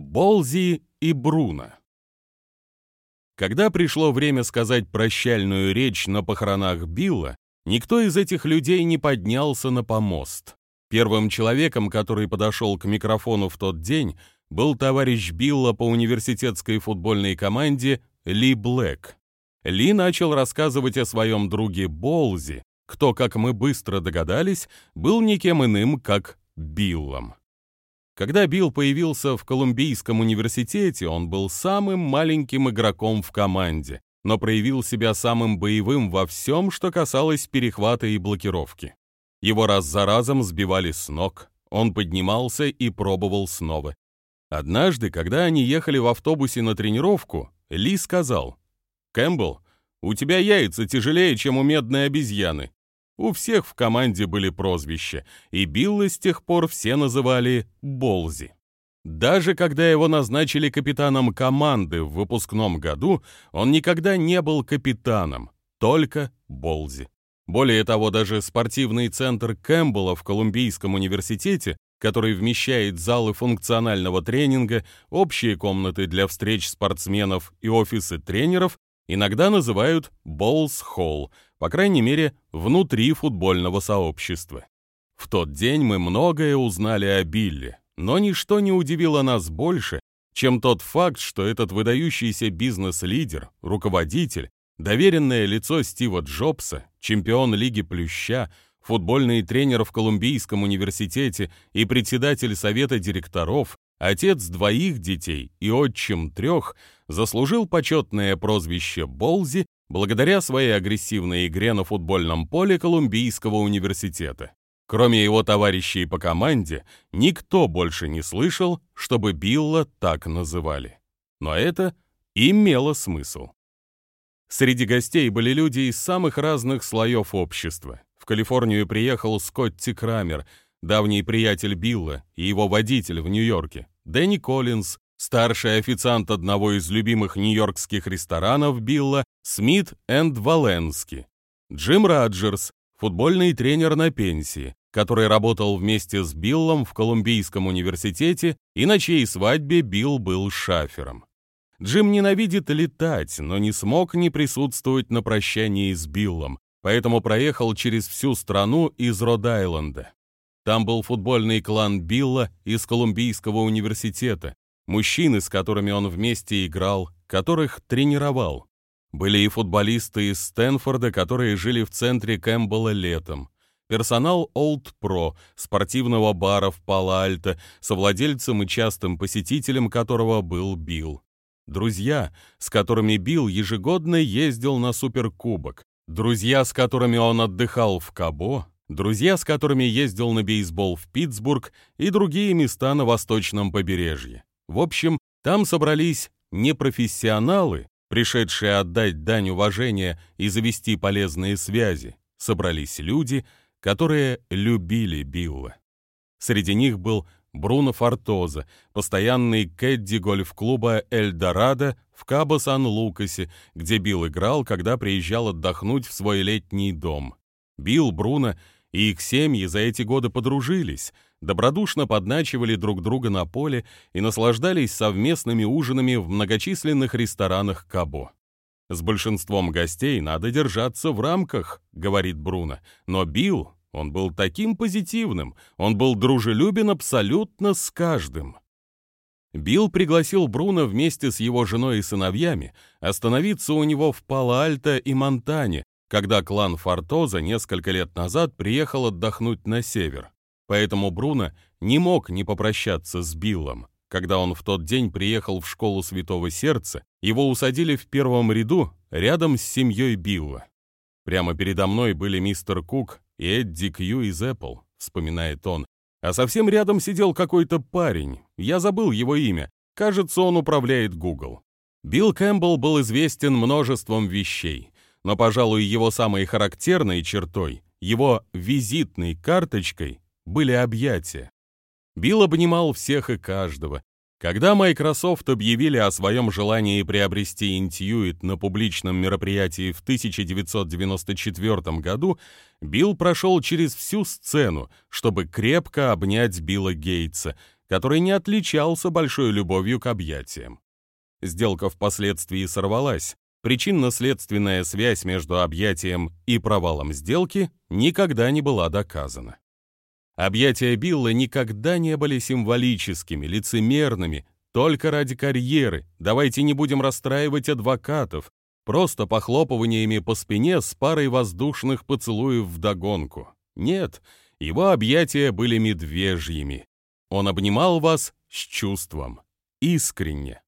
Болзи и Бруно. Когда пришло время сказать прощальную речь на похоронах Билла, никто из этих людей не поднялся на помост. Первым человеком, который подошел к микрофону в тот день, был товарищ Билла по университетской футбольной команде Ли Блэк. Ли начал рассказывать о своем друге Болзи, кто, как мы быстро догадались, был никем иным, как Биллом. Когда Билл появился в Колумбийском университете, он был самым маленьким игроком в команде, но проявил себя самым боевым во всем, что касалось перехвата и блокировки. Его раз за разом сбивали с ног, он поднимался и пробовал снова. Однажды, когда они ехали в автобусе на тренировку, Ли сказал, «Кэмпбелл, у тебя яйца тяжелее, чем у медной обезьяны. У всех в команде были прозвища, и Билла с тех пор все называли Болзи. Даже когда его назначили капитаном команды в выпускном году, он никогда не был капитаном, только Болзи. Более того, даже спортивный центр Кэмпбелла в Колумбийском университете, который вмещает залы функционального тренинга, общие комнаты для встреч спортсменов и офисы тренеров, иногда называют Болс Холл, по крайней мере, внутри футбольного сообщества. В тот день мы многое узнали о Билле, но ничто не удивило нас больше, чем тот факт, что этот выдающийся бизнес-лидер, руководитель, доверенное лицо Стива Джобса, чемпион Лиги Плюща, футбольный тренер в Колумбийском университете и председатель совета директоров, отец двоих детей и отчим трех, заслужил почетное прозвище Болзи благодаря своей агрессивной игре на футбольном поле Колумбийского университета. Кроме его товарищей по команде, никто больше не слышал, чтобы Билла так называли. Но это имело смысл. Среди гостей были люди из самых разных слоев общества. В Калифорнию приехал Скотти Крамер, давний приятель Билла и его водитель в Нью-Йорке, Дэнни Коллинз, старший официант одного из любимых нью-йоркских ресторанов Билла, Смит энд Валенски, Джим Раджерс, футбольный тренер на пенсии, который работал вместе с Биллом в Колумбийском университете и на чьей свадьбе Билл был шафером. Джим ненавидит летать, но не смог не присутствовать на прощании с Биллом, поэтому проехал через всю страну из Род-Айленда. Там был футбольный клан Билла из Колумбийского университета, мужчины, с которыми он вместе играл, которых тренировал. Были и футболисты из Стэнфорда, которые жили в центре Кэмпбелла летом. Персонал Old Pro, спортивного бара в Пало-Альто, совладельцем и частым посетителем которого был Билл. Друзья, с которыми Билл ежегодно ездил на Суперкубок. Друзья, с которыми он отдыхал в Кабо. Друзья, с которыми ездил на бейсбол в Питтсбург и другие места на восточном побережье. В общем, там собрались не профессионалы, пришедшие отдать дань уважения и завести полезные связи, собрались люди, которые любили Билла. Среди них был Бруно Фортоза, постоянный кэдди гольф-клуба «Эльдорадо» в Кабо-Сан-Лукасе, где Билл играл, когда приезжал отдохнуть в свой летний дом. Билл, Бруно и их семьи за эти годы подружились, добродушно подначивали друг друга на поле и наслаждались совместными ужинами в многочисленных ресторанах Кабо. «С большинством гостей надо держаться в рамках», — говорит Бруно, но Билл, он был таким позитивным, он был дружелюбен абсолютно с каждым. Билл пригласил Бруно вместе с его женой и сыновьями остановиться у него в Пало-Альто и Монтане, когда клан Фортоза несколько лет назад приехал отдохнуть на север. Поэтому Бруно не мог не попрощаться с Биллом. Когда он в тот день приехал в школу Святого Сердца, его усадили в первом ряду рядом с семьей Билла. Прямо передо мной были мистер Кук и Эдди Кью из Apple, вспоминает он. А совсем рядом сидел какой-то парень. Я забыл его имя. Кажется, он управляет Google. Билл Кэмпбелл был известен множеством вещей но, пожалуй, его самой характерной чертой, его визитной карточкой были объятия. Билл обнимал всех и каждого. Когда Microsoft объявили о своем желании приобрести Intuit на публичном мероприятии в 1994 году, Билл прошел через всю сцену, чтобы крепко обнять Билла Гейтса, который не отличался большой любовью к объятиям. Сделка впоследствии сорвалась. Причинно-следственная связь между объятием и провалом сделки никогда не была доказана. Объятия Билла никогда не были символическими, лицемерными, только ради карьеры. Давайте не будем расстраивать адвокатов, просто похлопываниями по спине с парой воздушных поцелуев вдогонку. Нет, его объятия были медвежьими. Он обнимал вас с чувством, искренне.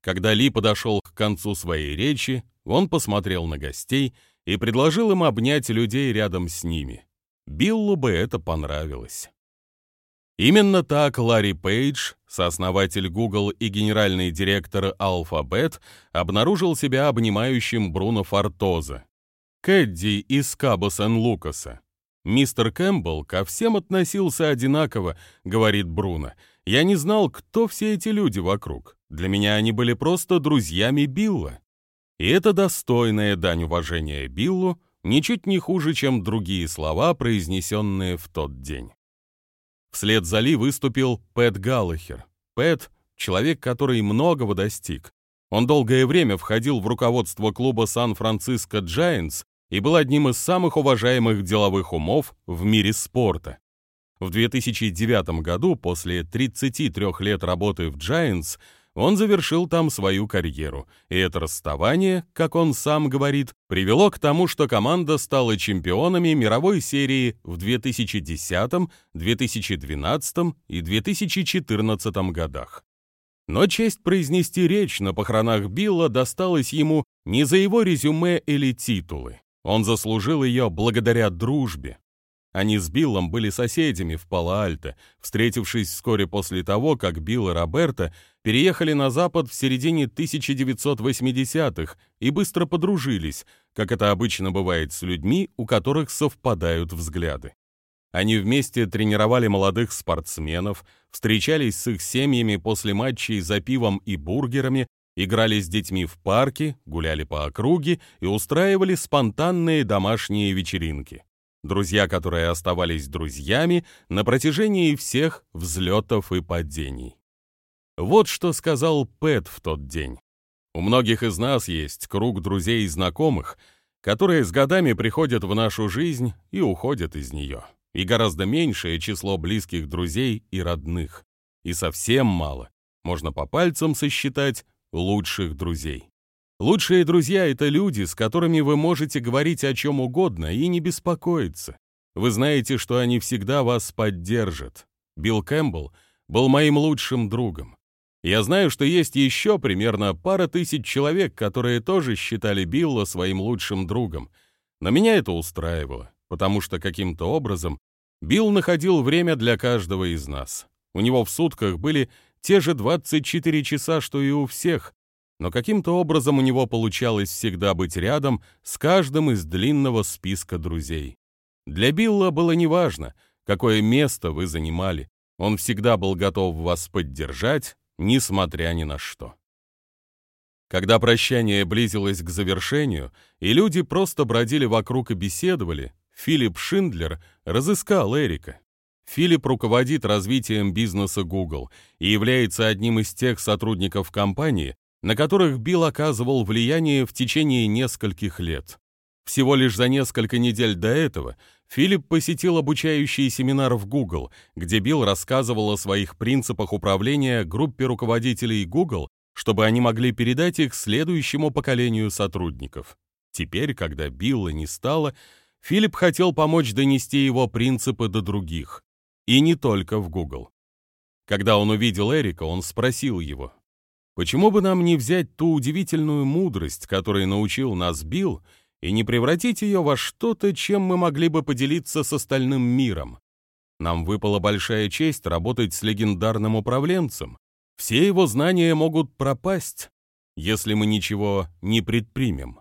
Когда Ли подошел к концу своей речи, он посмотрел на гостей и предложил им обнять людей рядом с ними. Биллу бы это понравилось. Именно так Ларри Пейдж, сооснователь Google и генеральный директор Alphabet, обнаружил себя обнимающим Бруно Фортоза, Кэдди из Кабо Сен-Лукаса. «Мистер Кэмпбелл ко всем относился одинаково», — говорит Бруно. «Я не знал, кто все эти люди вокруг. Для меня они были просто друзьями Билла». И это достойная дань уважения Биллу, ничуть не хуже, чем другие слова, произнесенные в тот день. Вслед за Ли выступил Пэт Галлахер. Пэт — человек, который многого достиг. Он долгое время входил в руководство клуба Сан-Франциско Giants и был одним из самых уважаемых деловых умов в мире спорта. В 2009 году, после 33 лет работы в Giants, он завершил там свою карьеру, и это расставание, как он сам говорит, привело к тому, что команда стала чемпионами мировой серии в 2010, 2012 и 2014 годах. Но честь произнести речь на похоронах Билла досталась ему не за его резюме или титулы. Он заслужил ее благодаря дружбе, они с Биллом были соседями в Пало-Альто, встретившись вскоре после того, как Билл и Роберта переехали на Запад в середине 1980-х и быстро подружились, как это обычно бывает с людьми, у которых совпадают взгляды. Они вместе тренировали молодых спортсменов, встречались с их семьями после матчей за пивом и бургерами, играли с детьми в парке, гуляли по округе и устраивали спонтанные домашние вечеринки друзья, которые оставались друзьями на протяжении всех взлетов и падений. Вот что сказал Пэт в тот день. У многих из нас есть круг друзей и знакомых, которые с годами приходят в нашу жизнь и уходят из нее. И гораздо меньшее число близких друзей и родных. И совсем мало, можно по пальцам сосчитать, лучших друзей. Лучшие друзья — это люди, с которыми вы можете говорить о чем угодно и не беспокоиться. Вы знаете, что они всегда вас поддержат. Билл Кэмпбелл был моим лучшим другом. Я знаю, что есть еще примерно пара тысяч человек, которые тоже считали Билла своим лучшим другом. Но меня это устраивало, потому что каким-то образом Билл находил время для каждого из нас. У него в сутках были те же 24 часа, что и у всех, но каким-то образом у него получалось всегда быть рядом с каждым из длинного списка друзей. Для Билла было неважно, какое место вы занимали, он всегда был готов вас поддержать, несмотря ни на что. Когда прощание близилось к завершению, и люди просто бродили вокруг и беседовали, Филипп Шиндлер разыскал Эрика. Филипп руководит развитием бизнеса Google и является одним из тех сотрудников компании, на которых Билл оказывал влияние в течение нескольких лет. Всего лишь за несколько недель до этого Филипп посетил обучающий семинар в Google, где Билл рассказывал о своих принципах управления группе руководителей Google, чтобы они могли передать их следующему поколению сотрудников. Теперь, когда Билла не стало, Филипп хотел помочь донести его принципы до других. И не только в Google. Когда он увидел Эрика, он спросил его, Почему бы нам не взять ту удивительную мудрость, которой научил нас Билл, и не превратить ее во что-то, чем мы могли бы поделиться с остальным миром? Нам выпала большая честь работать с легендарным управленцем. Все его знания могут пропасть, если мы ничего не предпримем.